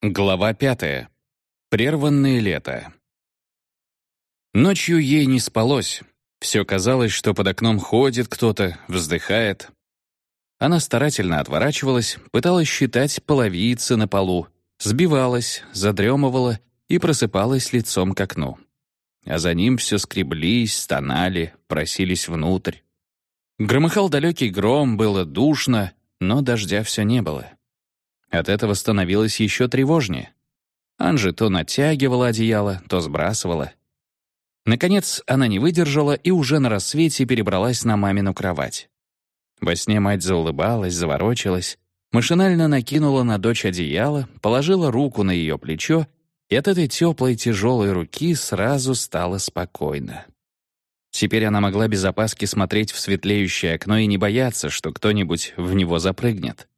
Глава пятая. Прерванное лето. Ночью ей не спалось. Все казалось, что под окном ходит кто-то, вздыхает. Она старательно отворачивалась, пыталась считать половицы на полу, сбивалась, задремывала и просыпалась лицом к окну. А за ним все скреблись, стонали, просились внутрь. Громыхал далекий гром, было душно, но дождя все не было. От этого становилось еще тревожнее. Анжи то натягивала одеяло, то сбрасывала. Наконец, она не выдержала и уже на рассвете перебралась на мамину кровать. Во сне мать заулыбалась, заворочилась, машинально накинула на дочь одеяло, положила руку на ее плечо, и от этой теплой тяжелой руки сразу стало спокойно. Теперь она могла без опаски смотреть в светлеющее окно и не бояться, что кто-нибудь в него запрыгнет.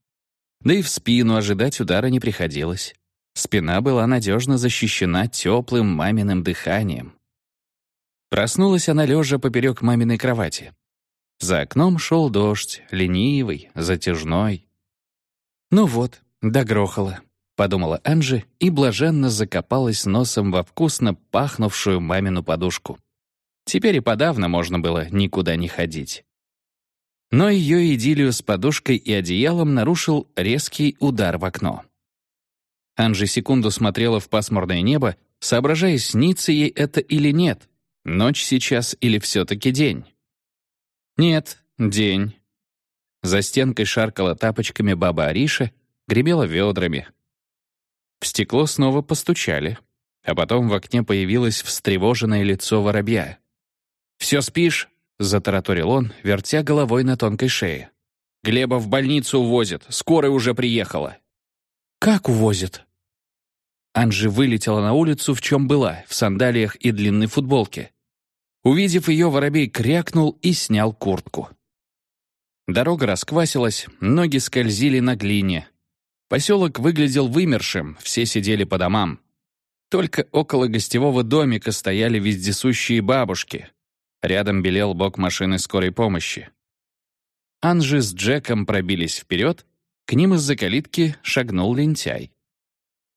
Да и в спину ожидать удара не приходилось. Спина была надежно защищена теплым маминым дыханием. Проснулась она лежа поперек маминой кровати. За окном шел дождь, ленивый, затяжной. «Ну вот, догрохало», — подумала Анжи и блаженно закопалась носом во вкусно пахнувшую мамину подушку. Теперь и подавно можно было никуда не ходить. Но ее идиллию с подушкой и одеялом нарушил резкий удар в окно. Анжи секунду смотрела в пасмурное небо, соображая, снится ей это или нет, ночь сейчас или все-таки день. Нет, день. За стенкой шаркала тапочками баба Ариша, гремела ведрами. В стекло снова постучали, а потом в окне появилось встревоженное лицо воробья. «Все спишь?» Затараторил он, вертя головой на тонкой шее. «Глеба в больницу увозят, скорая уже приехала». «Как увозят?» Анжи вылетела на улицу, в чем была, в сандалиях и длинной футболке. Увидев ее, воробей крякнул и снял куртку. Дорога расквасилась, ноги скользили на глине. Поселок выглядел вымершим, все сидели по домам. Только около гостевого домика стояли вездесущие бабушки, Рядом белел бок машины скорой помощи. Анжи с Джеком пробились вперед, к ним из-за калитки шагнул лентяй.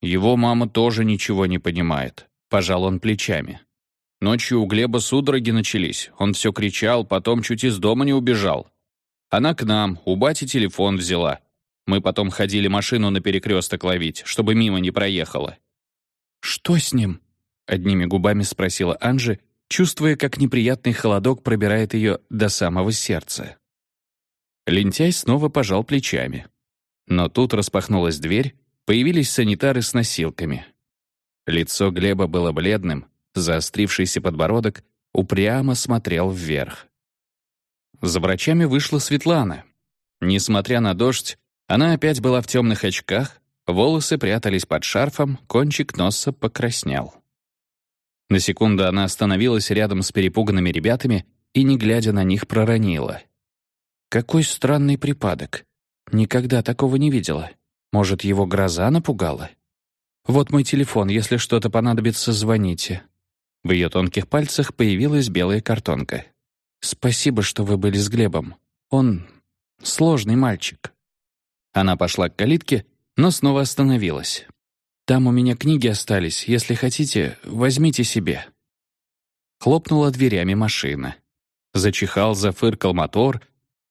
Его мама тоже ничего не понимает, пожал он плечами. Ночью у Глеба судороги начались, он все кричал, потом чуть из дома не убежал. Она к нам, у бати телефон взяла. Мы потом ходили машину на перекресток ловить, чтобы мимо не проехала. «Что с ним?» — одними губами спросила Анжи, чувствуя, как неприятный холодок пробирает ее до самого сердца. Лентяй снова пожал плечами. Но тут распахнулась дверь, появились санитары с носилками. Лицо Глеба было бледным, заострившийся подбородок упрямо смотрел вверх. За врачами вышла Светлана. Несмотря на дождь, она опять была в темных очках, волосы прятались под шарфом, кончик носа покраснел. На секунду она остановилась рядом с перепуганными ребятами и, не глядя на них, проронила. «Какой странный припадок. Никогда такого не видела. Может, его гроза напугала? Вот мой телефон, если что-то понадобится, звоните». В ее тонких пальцах появилась белая картонка. «Спасибо, что вы были с Глебом. Он сложный мальчик». Она пошла к калитке, но снова остановилась. Там у меня книги остались. Если хотите, возьмите себе». Хлопнула дверями машина. Зачихал, зафыркал мотор.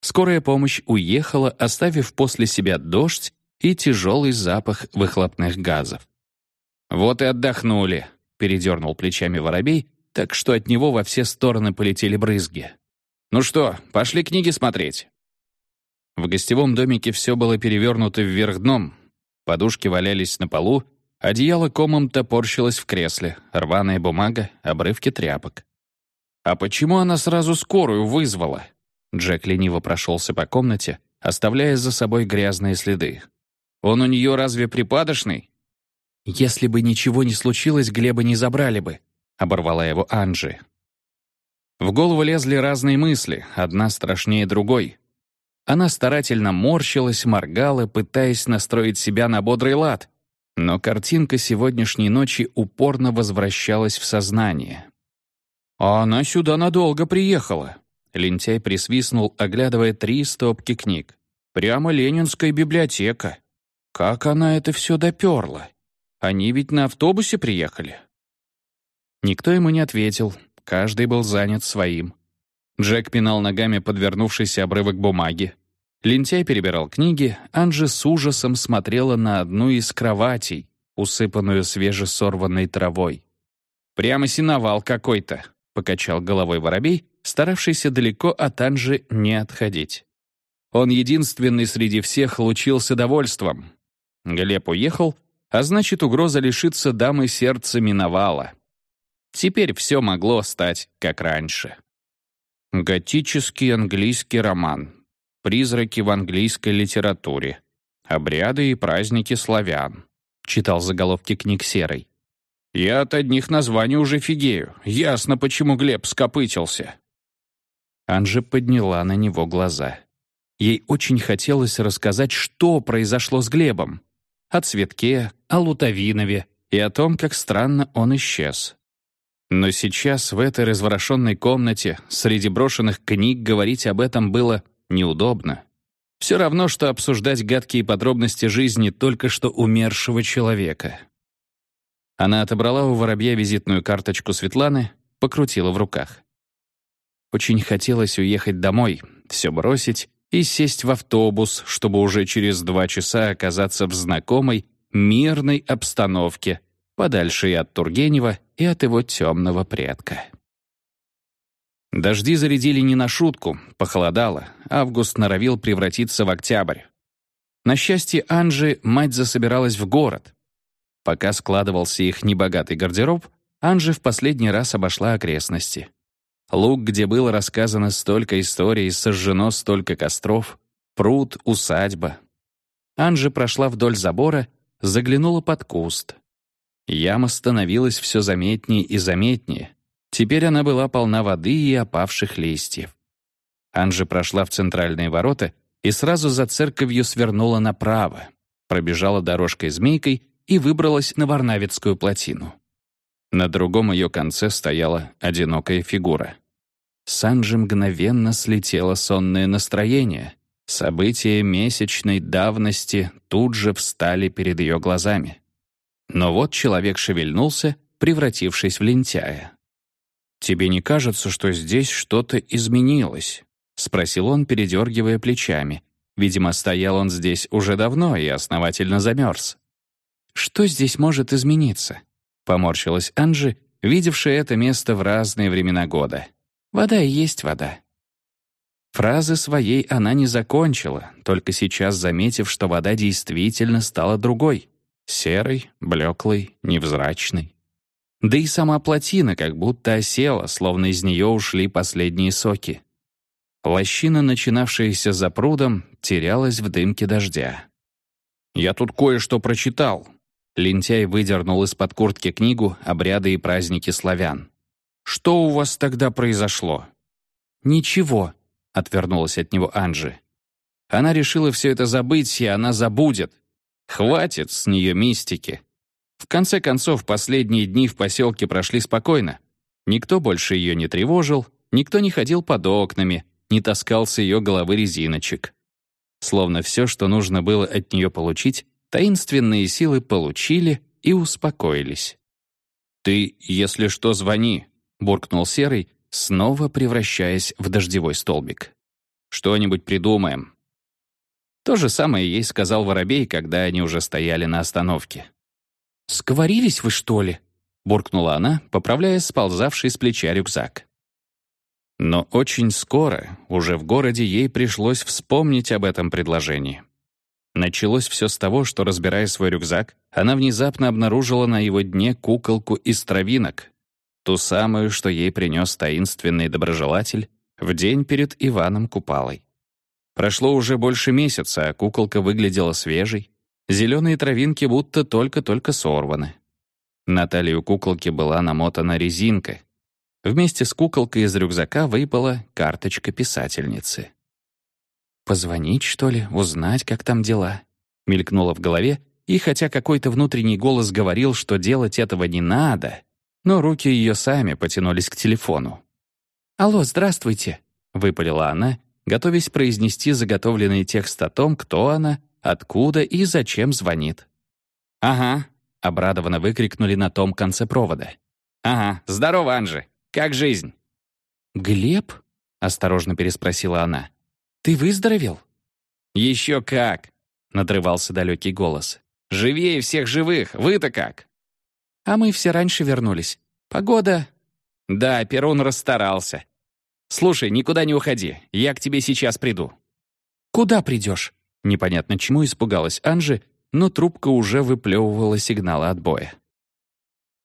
Скорая помощь уехала, оставив после себя дождь и тяжелый запах выхлопных газов. «Вот и отдохнули», — передернул плечами воробей, так что от него во все стороны полетели брызги. «Ну что, пошли книги смотреть?» В гостевом домике все было перевернуто вверх дном. Подушки валялись на полу, Одеяло комом топорщилось в кресле, рваная бумага, обрывки тряпок. «А почему она сразу скорую вызвала?» Джек лениво прошелся по комнате, оставляя за собой грязные следы. «Он у нее разве припадочный?» «Если бы ничего не случилось, Глеба не забрали бы», — оборвала его Анжи. В голову лезли разные мысли, одна страшнее другой. Она старательно морщилась, моргала, пытаясь настроить себя на бодрый лад, но картинка сегодняшней ночи упорно возвращалась в сознание. «А она сюда надолго приехала», — лентяй присвистнул, оглядывая три стопки книг. «Прямо Ленинская библиотека. Как она это все доперла?» Они ведь на автобусе приехали». Никто ему не ответил, каждый был занят своим. Джек пинал ногами подвернувшийся обрывок бумаги. Лентяй перебирал книги, Анжи с ужасом смотрела на одну из кроватей, усыпанную свежесорванной травой. «Прямо синовал какой-то», — покачал головой воробей, старавшийся далеко от Анжи не отходить. Он единственный среди всех лучился довольством. Глеб уехал, а значит, угроза лишиться дамы сердца миновала. Теперь все могло стать как раньше. Готический английский роман, «Призраки в английской литературе», «Обряды и праздники славян», — читал заголовки книг Серой. «Я от одних названий уже фигею. Ясно, почему Глеб скопытился». Анжи подняла на него глаза. Ей очень хотелось рассказать, что произошло с Глебом. О Цветке, о Лутовинове и о том, как странно он исчез. Но сейчас в этой разворошенной комнате среди брошенных книг говорить об этом было неудобно. Все равно, что обсуждать гадкие подробности жизни только что умершего человека. Она отобрала у воробья визитную карточку Светланы, покрутила в руках. Очень хотелось уехать домой, все бросить и сесть в автобус, чтобы уже через два часа оказаться в знакомой, мирной обстановке, подальше и от Тургенева, и от его темного предка. Дожди зарядили не на шутку, похолодало, август норовил превратиться в октябрь. На счастье Анжи мать засобиралась в город. Пока складывался их небогатый гардероб, Анжи в последний раз обошла окрестности. Луг, где было рассказано столько историй, сожжено столько костров, пруд, усадьба. Анжи прошла вдоль забора, заглянула под куст. Яма становилась все заметнее и заметнее, Теперь она была полна воды и опавших листьев. Анжи прошла в центральные ворота и сразу за церковью свернула направо, пробежала дорожкой змейкой и выбралась на Варнавицкую плотину. На другом ее конце стояла одинокая фигура. С Анжи мгновенно слетело сонное настроение. События месячной давности тут же встали перед ее глазами. Но вот человек шевельнулся, превратившись в лентяя. «Тебе не кажется, что здесь что-то изменилось?» — спросил он, передергивая плечами. Видимо, стоял он здесь уже давно и основательно замерз. «Что здесь может измениться?» — поморщилась Анжи, видевшая это место в разные времена года. «Вода и есть вода». Фразы своей она не закончила, только сейчас заметив, что вода действительно стала другой — серой, блеклой, невзрачной. Да и сама плотина как будто осела, словно из нее ушли последние соки. Лощина, начинавшаяся за прудом, терялась в дымке дождя. «Я тут кое-что прочитал». Лентяй выдернул из-под куртки книгу «Обряды и праздники славян». «Что у вас тогда произошло?» «Ничего», — отвернулась от него Анжи. Она решила все это забыть, и она забудет. Хватит с нее мистики. В конце концов, последние дни в поселке прошли спокойно. Никто больше ее не тревожил, никто не ходил под окнами, не таскал с ее головы резиночек. Словно все, что нужно было от нее получить, таинственные силы получили и успокоились. «Ты, если что, звони», — буркнул Серый, снова превращаясь в дождевой столбик. «Что-нибудь придумаем». То же самое ей сказал Воробей, когда они уже стояли на остановке. «Сговорились вы, что ли?» — буркнула она, поправляя сползавший с плеча рюкзак. Но очень скоро, уже в городе, ей пришлось вспомнить об этом предложении. Началось все с того, что, разбирая свой рюкзак, она внезапно обнаружила на его дне куколку из травинок, ту самую, что ей принес таинственный доброжелатель в день перед Иваном Купалой. Прошло уже больше месяца, а куколка выглядела свежей, Зеленые травинки будто только-только сорваны. На талию куколки была намотана резинка. Вместе с куколкой из рюкзака выпала карточка писательницы. «Позвонить, что ли, узнать, как там дела?» Мелькнуло в голове, и хотя какой-то внутренний голос говорил, что делать этого не надо, но руки ее сами потянулись к телефону. «Алло, здравствуйте», — выпалила она, готовясь произнести заготовленный текст о том, кто она откуда и зачем звонит. «Ага», — обрадованно выкрикнули на том конце провода. «Ага, здорово, Анжи! Как жизнь?» «Глеб?» — осторожно переспросила она. «Ты выздоровел?» «Еще как!» — надрывался далекий голос. «Живее всех живых! Вы-то как?» «А мы все раньше вернулись. Погода...» «Да, Перун расстарался. Слушай, никуда не уходи, я к тебе сейчас приду». «Куда придешь?» Непонятно чему испугалась Анжи, но трубка уже выплевывала сигналы отбоя.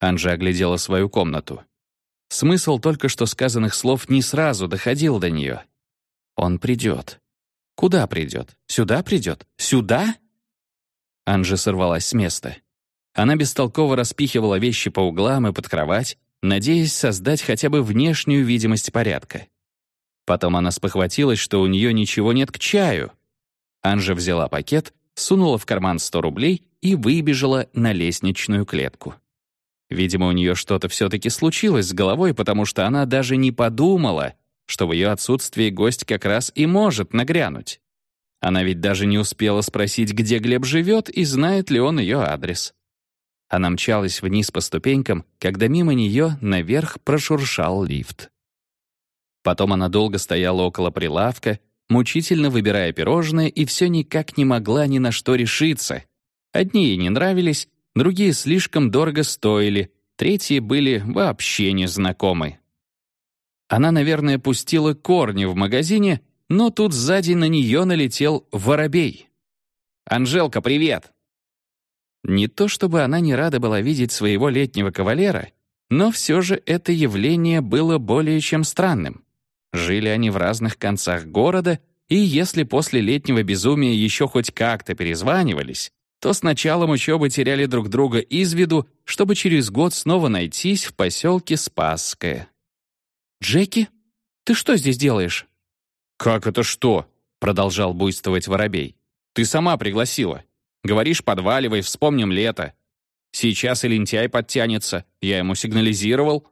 Анжа оглядела свою комнату. Смысл только что сказанных слов не сразу доходил до нее. Он придет. Куда придет? Сюда придет? Сюда? Анжа сорвалась с места. Она бестолково распихивала вещи по углам и под кровать, надеясь создать хотя бы внешнюю видимость порядка. Потом она спохватилась, что у нее ничего нет к чаю. Анжа взяла пакет, сунула в карман 100 рублей и выбежала на лестничную клетку. Видимо, у нее что-то все-таки случилось с головой, потому что она даже не подумала, что в ее отсутствии гость как раз и может нагрянуть. Она ведь даже не успела спросить, где Глеб живет и знает ли он ее адрес. Она мчалась вниз по ступенькам, когда мимо нее наверх прошуршал лифт. Потом она долго стояла около прилавка, мучительно выбирая пирожные, и все никак не могла ни на что решиться. Одни ей не нравились, другие слишком дорого стоили, третьи были вообще незнакомы. Она, наверное, пустила корни в магазине, но тут сзади на нее налетел воробей. «Анжелка, привет!» Не то чтобы она не рада была видеть своего летнего кавалера, но все же это явление было более чем странным. Жили они в разных концах города, и если после летнего безумия еще хоть как-то перезванивались, то с началом учебы теряли друг друга из виду, чтобы через год снова найтись в поселке Спасское. «Джеки, ты что здесь делаешь?» «Как это что?» — продолжал буйствовать Воробей. «Ты сама пригласила. Говоришь, подваливай, вспомним лето. Сейчас и лентяй подтянется, я ему сигнализировал».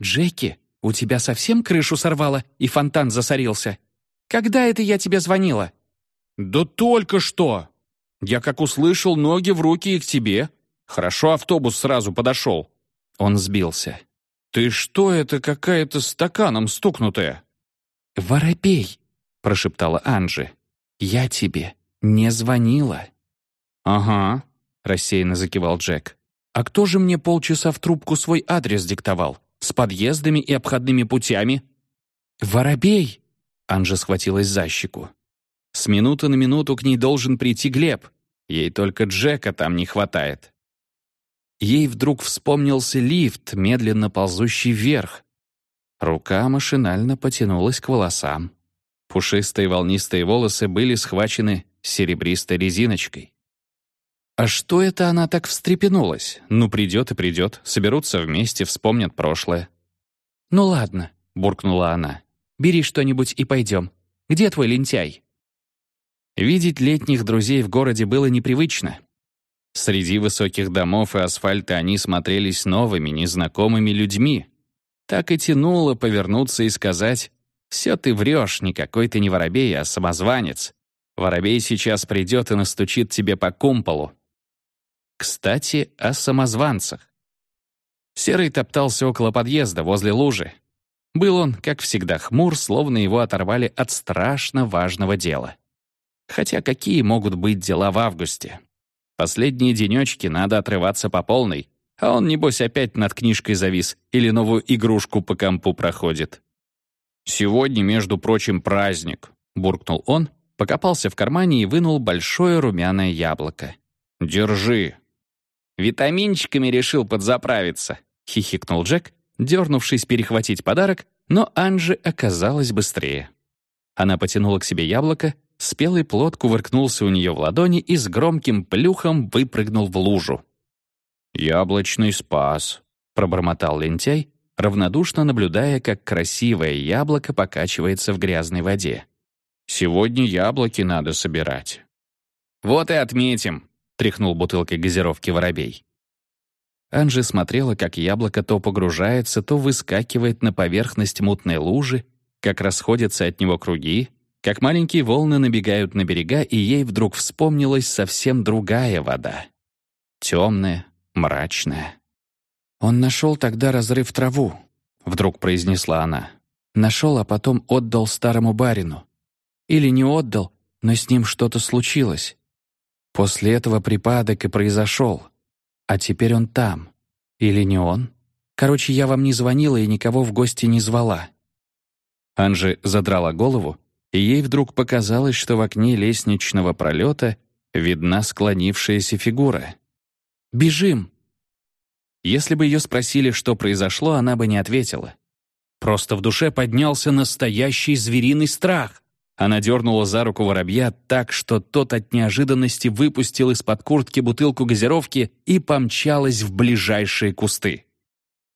«Джеки, у тебя совсем крышу сорвало и фонтан засорился? Когда это я тебе звонила?» «Да только что! Я как услышал, ноги в руки и к тебе. Хорошо автобус сразу подошел». Он сбился. «Ты что это какая-то стаканом стукнутая?» «Воробей!» — прошептала Анжи. «Я тебе не звонила». «Ага», — рассеянно закивал Джек. «А кто же мне полчаса в трубку свой адрес диктовал? С подъездами и обходными путями?» «Воробей!» — Анжа схватилась за щеку. «С минуты на минуту к ней должен прийти Глеб. Ей только Джека там не хватает». Ей вдруг вспомнился лифт, медленно ползущий вверх. Рука машинально потянулась к волосам. Пушистые волнистые волосы были схвачены серебристой резиночкой. А что это она так встрепенулась? Ну, придет и придет, соберутся вместе, вспомнят прошлое. «Ну ладно», — буркнула она. «Бери что-нибудь и пойдем. Где твой лентяй?» Видеть летних друзей в городе было непривычно. Среди высоких домов и асфальта они смотрелись новыми, незнакомыми людьми. Так и тянуло повернуться и сказать «Все ты врешь, никакой ты не воробей, а самозванец. Воробей сейчас придет и настучит тебе по кумполу». Кстати, о самозванцах. Серый топтался около подъезда, возле лужи. Был он, как всегда, хмур, словно его оторвали от страшно важного дела. Хотя какие могут быть дела в августе? Последние денечки надо отрываться по полной, а он, небось, опять над книжкой завис или новую игрушку по компу проходит. «Сегодня, между прочим, праздник», — буркнул он, покопался в кармане и вынул большое румяное яблоко. «Держи». «Витаминчиками решил подзаправиться», — хихикнул Джек, дернувшись перехватить подарок, но Анжи оказалась быстрее. Она потянула к себе яблоко, Спелый плод кувыркнулся у нее в ладони и с громким плюхом выпрыгнул в лужу. «Яблочный спас», — пробормотал лентяй, равнодушно наблюдая, как красивое яблоко покачивается в грязной воде. «Сегодня яблоки надо собирать». «Вот и отметим», — тряхнул бутылкой газировки воробей. Анжи смотрела, как яблоко то погружается, то выскакивает на поверхность мутной лужи, как расходятся от него круги, как маленькие волны набегают на берега, и ей вдруг вспомнилась совсем другая вода. Темная, мрачная. «Он нашел тогда разрыв траву», — вдруг произнесла она. «Нашел, а потом отдал старому барину. Или не отдал, но с ним что-то случилось. После этого припадок и произошел. А теперь он там. Или не он? Короче, я вам не звонила и никого в гости не звала». Анжи задрала голову, и ей вдруг показалось, что в окне лестничного пролета видна склонившаяся фигура. «Бежим!» Если бы ее спросили, что произошло, она бы не ответила. Просто в душе поднялся настоящий звериный страх. Она дернула за руку воробья так, что тот от неожиданности выпустил из-под куртки бутылку газировки и помчалась в ближайшие кусты.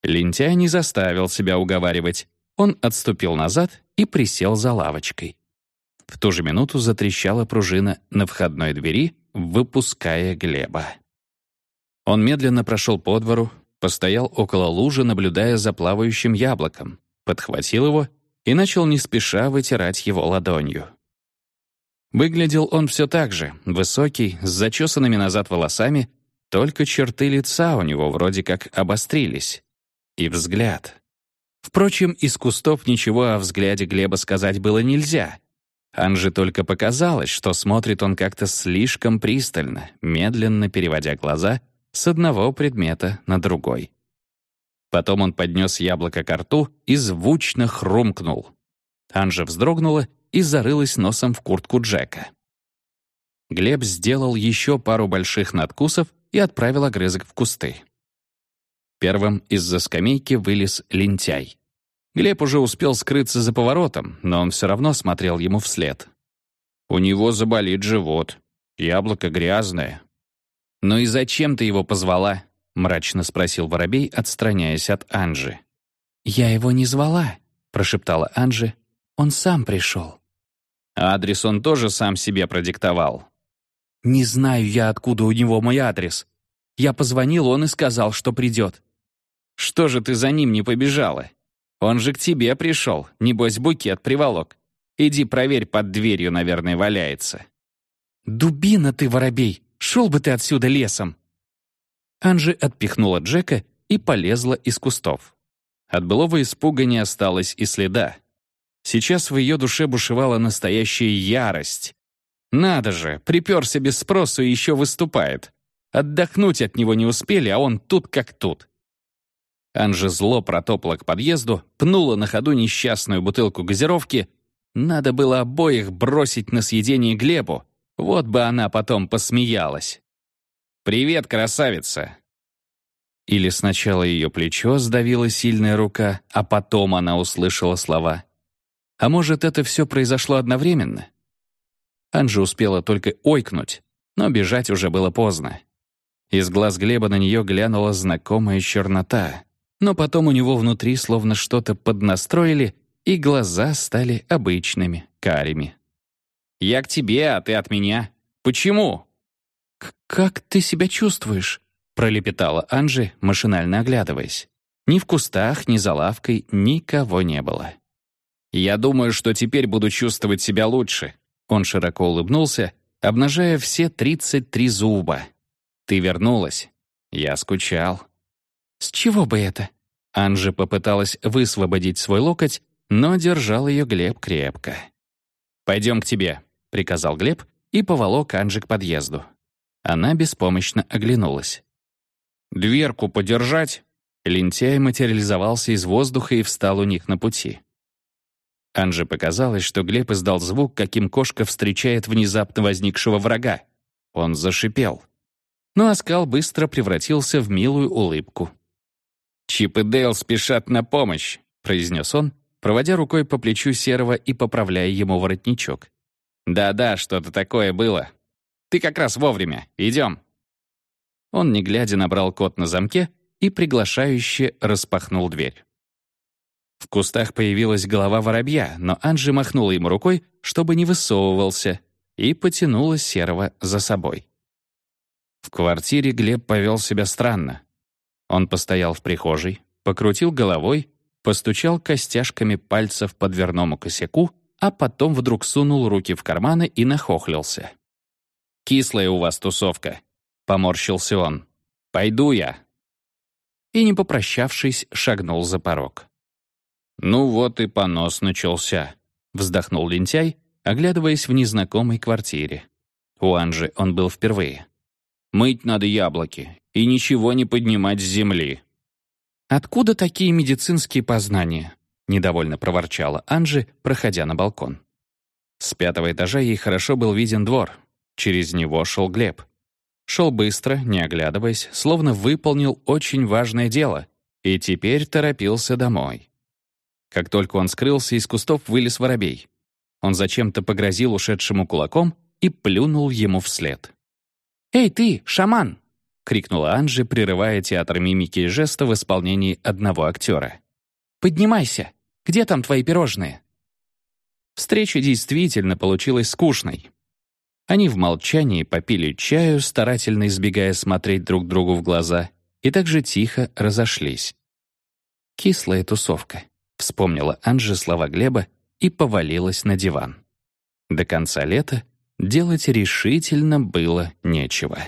Лентяй не заставил себя уговаривать. Он отступил назад и присел за лавочкой. В ту же минуту затрещала пружина на входной двери, выпуская Глеба. Он медленно прошел по двору, постоял около лужи, наблюдая за плавающим яблоком, подхватил его и начал не спеша вытирать его ладонью. Выглядел он все так же, высокий, с зачесанными назад волосами, только черты лица у него вроде как обострились. И взгляд. Впрочем, из кустов ничего о взгляде Глеба сказать было нельзя. Анже только показалось, что смотрит он как-то слишком пристально, медленно переводя глаза с одного предмета на другой. Потом он поднес яблоко к рту и звучно хрумкнул. Анжа вздрогнула и зарылась носом в куртку Джека. Глеб сделал еще пару больших надкусов и отправил огрызок в кусты. Первым из-за скамейки вылез лентяй. Глеб уже успел скрыться за поворотом, но он все равно смотрел ему вслед. «У него заболит живот. Яблоко грязное». «Ну и зачем ты его позвала?» Мрачно спросил воробей, отстраняясь от Анжи. «Я его не звала», — прошептала Анжи. «Он сам пришел». «Адрес он тоже сам себе продиктовал». «Не знаю я, откуда у него мой адрес. Я позвонил, он и сказал, что придет». «Что же ты за ним не побежала? Он же к тебе пришел, небось букет приволок. Иди проверь, под дверью, наверное, валяется». «Дубина ты, воробей! Шел бы ты отсюда лесом!» Анжи отпихнула Джека и полезла из кустов. От былого испуга не осталось и следа. Сейчас в ее душе бушевала настоящая ярость. Надо же, приперся без спросу и еще выступает. Отдохнуть от него не успели, а он тут как тут. Анжи зло протопла к подъезду, пнула на ходу несчастную бутылку газировки. Надо было обоих бросить на съедение Глебу. Вот бы она потом посмеялась. «Привет, красавица!» Или сначала ее плечо сдавила сильная рука, а потом она услышала слова. А может, это все произошло одновременно? Анжа успела только ойкнуть, но бежать уже было поздно. Из глаз Глеба на нее глянула знакомая чернота, но потом у него внутри словно что-то поднастроили, и глаза стали обычными, карими. «Я к тебе, а ты от меня. Почему?» «Как ты себя чувствуешь?» — пролепетала Анжи, машинально оглядываясь. Ни в кустах, ни за лавкой никого не было. «Я думаю, что теперь буду чувствовать себя лучше». Он широко улыбнулся, обнажая все тридцать три зуба. «Ты вернулась. Я скучал». «С чего бы это?» Анжи попыталась высвободить свой локоть, но держал ее Глеб крепко. «Пойдем к тебе», — приказал Глеб и поволок Анжи к подъезду. Она беспомощно оглянулась. «Дверку подержать?» Лентяй материализовался из воздуха и встал у них на пути. Анже показалось, что Глеб издал звук, каким кошка встречает внезапно возникшего врага. Он зашипел. Но оскал быстро превратился в милую улыбку. «Чип и Дейл спешат на помощь», — произнес он, проводя рукой по плечу Серого и поправляя ему воротничок. «Да-да, что-то такое было. Ты как раз вовремя. Идем». Он, не глядя, набрал код на замке и приглашающе распахнул дверь. В кустах появилась голова воробья, но Анжи махнула ему рукой, чтобы не высовывался, и потянула Серого за собой. В квартире Глеб повел себя странно. Он постоял в прихожей, покрутил головой, постучал костяшками пальцев по дверному косяку, а потом вдруг сунул руки в карманы и нахохлился. «Кислая у вас тусовка», — поморщился он. Пойду я». И, не попрощавшись, шагнул за порог. «Ну вот и понос начался», — вздохнул лентяй, оглядываясь в незнакомой квартире. У Анжи он был впервые. «Мыть надо яблоки и ничего не поднимать с земли». «Откуда такие медицинские познания?» — недовольно проворчала Анжи, проходя на балкон. С пятого этажа ей хорошо был виден двор. Через него шел Глеб. Шел быстро, не оглядываясь, словно выполнил очень важное дело, и теперь торопился домой. Как только он скрылся, из кустов вылез воробей. Он зачем-то погрозил ушедшему кулаком и плюнул ему вслед. «Эй, ты, шаман!» — крикнула Анжи, прерывая театр мимики и жеста в исполнении одного актера. «Поднимайся! Где там твои пирожные?» Встреча действительно получилась скучной. Они в молчании попили чаю, старательно избегая смотреть друг другу в глаза, и также тихо разошлись. «Кислая тусовка», — вспомнила Анжи слова Глеба и повалилась на диван. До конца лета делать решительно было нечего.